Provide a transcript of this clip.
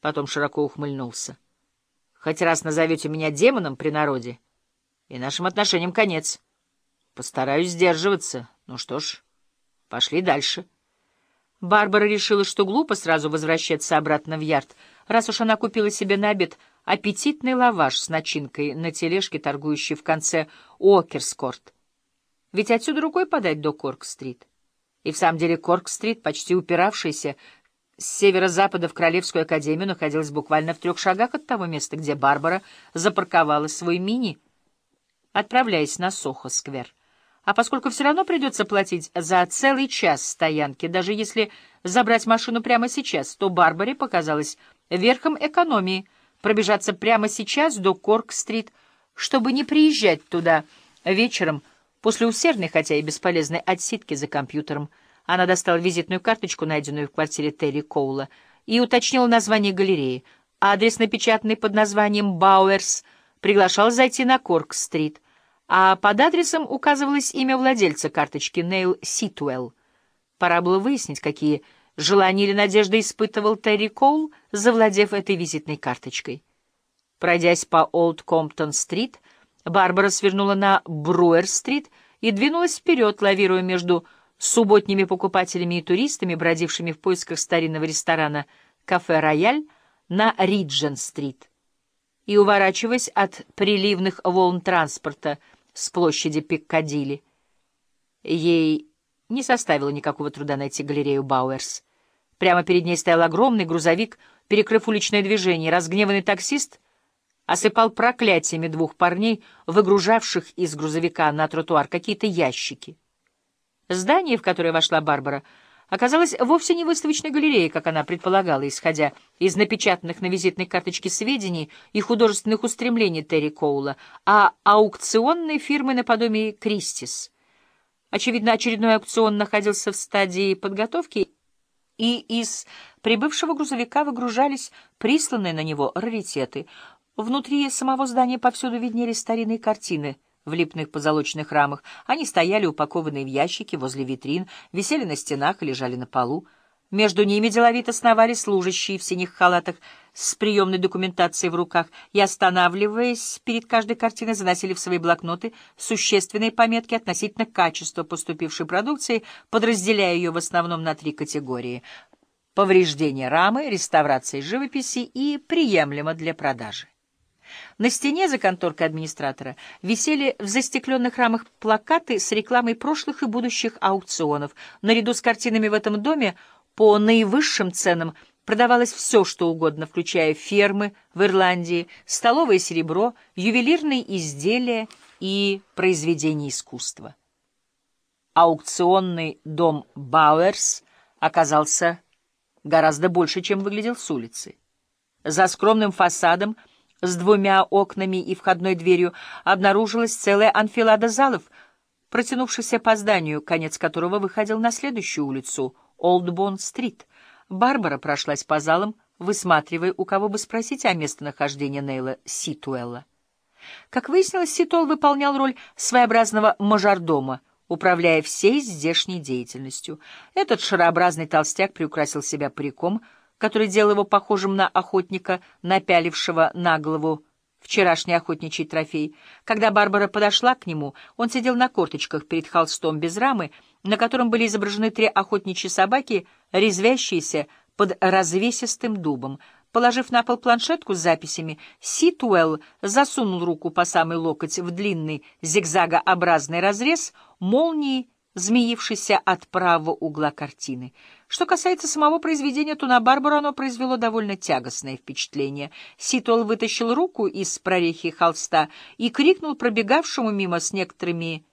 Потом широко ухмыльнулся. Хоть раз назовете меня демоном при народе, и нашим отношениям конец. Постараюсь сдерживаться. Ну что ж, пошли дальше. Барбара решила, что глупо сразу возвращаться обратно в ярд, раз уж она купила себе на обед аппетитный лаваш с начинкой на тележке, торгующей в конце Окерскорт. Ведь отсюда рукой подать до Корк-стрит. И в самом деле Корк-стрит, почти упиравшийся с северо-запада в Королевскую академию, находилась буквально в трех шагах от того места, где Барбара запарковала свой мини, отправляясь на Сохо-сквер. А поскольку все равно придется платить за целый час стоянки, даже если забрать машину прямо сейчас, то Барбаре показалось верхом экономии пробежаться прямо сейчас до Корк-стрит, чтобы не приезжать туда вечером после усердной, хотя и бесполезной отсидки за компьютером. Она достала визитную карточку, найденную в квартире Терри Коула, и уточнила название галереи. Адрес, напечатанный под названием «Бауэрс», приглашал зайти на Корк-стрит — а под адресом указывалось имя владельца карточки Нейл Ситуэлл. Пора было выяснить, какие желания или надежды испытывал Терри Коул, завладев этой визитной карточкой. Пройдясь по Олд Комптон-стрит, Барбара свернула на Бруэр-стрит и двинулась вперед, лавируя между субботними покупателями и туристами, бродившими в поисках старинного ресторана «Кафе Рояль» на Риджен-стрит, и уворачиваясь от приливных волн транспорта — с площади Пиккадилли. Ей не составило никакого труда найти галерею Бауэрс. Прямо перед ней стоял огромный грузовик, перекрыв уличное движение. Разгневанный таксист осыпал проклятиями двух парней, выгружавших из грузовика на тротуар какие-то ящики. Здание, в которое вошла Барбара, — оказалась вовсе не выставочной галереей, как она предполагала, исходя из напечатанных на визитной карточке сведений и художественных устремлений Терри Коула, а аукционной фирмы наподобие «Кристис». Очевидно, очередной аукцион находился в стадии подготовки, и из прибывшего грузовика выгружались присланные на него раритеты. Внутри самого здания повсюду виднелись старинные картины — в липных позолоченных рамах. Они стояли, упакованные в ящики, возле витрин, висели на стенах и лежали на полу. Между ними деловито сновали служащие в синих халатах с приемной документацией в руках и, останавливаясь перед каждой картиной, заносили в свои блокноты существенные пометки относительно качества поступившей продукции, подразделяя ее в основном на три категории — повреждение рамы, реставрация живописи и приемлемо для продажи. На стене за конторкой администратора висели в застекленных рамах плакаты с рекламой прошлых и будущих аукционов. Наряду с картинами в этом доме по наивысшим ценам продавалось все, что угодно, включая фермы в Ирландии, столовое серебро, ювелирные изделия и произведения искусства. Аукционный дом Бауэрс оказался гораздо больше, чем выглядел с улицы. За скромным фасадом — с двумя окнами и входной дверью обнаружилась целая анфилада залов, протянувшихся по зданию, конец которого выходил на следующую улицу, Олдбон-стрит. Барбара прошлась по залам, высматривая, у кого бы спросить о местонахождении Нейла Ситуэлла. Как выяснилось, Ситуэлл выполнял роль своеобразного мажордома, управляя всей здешней деятельностью. Этот шарообразный толстяк приукрасил себя париком — который делал его похожим на охотника, напялившего на голову вчерашний охотничий трофей. Когда Барбара подошла к нему, он сидел на корточках перед холстом без рамы, на котором были изображены три охотничьи собаки, резвящиеся под развесистым дубом. Положив на пол планшетку с записями, Ситуэлл засунул руку по самый локоть в длинный зигзагообразный разрез молнии, змеившийся от правого угла картины. Что касается самого произведения, то на Барбару оно произвело довольно тягостное впечатление. Ситуал вытащил руку из прорехи холста и крикнул пробегавшему мимо с некоторыми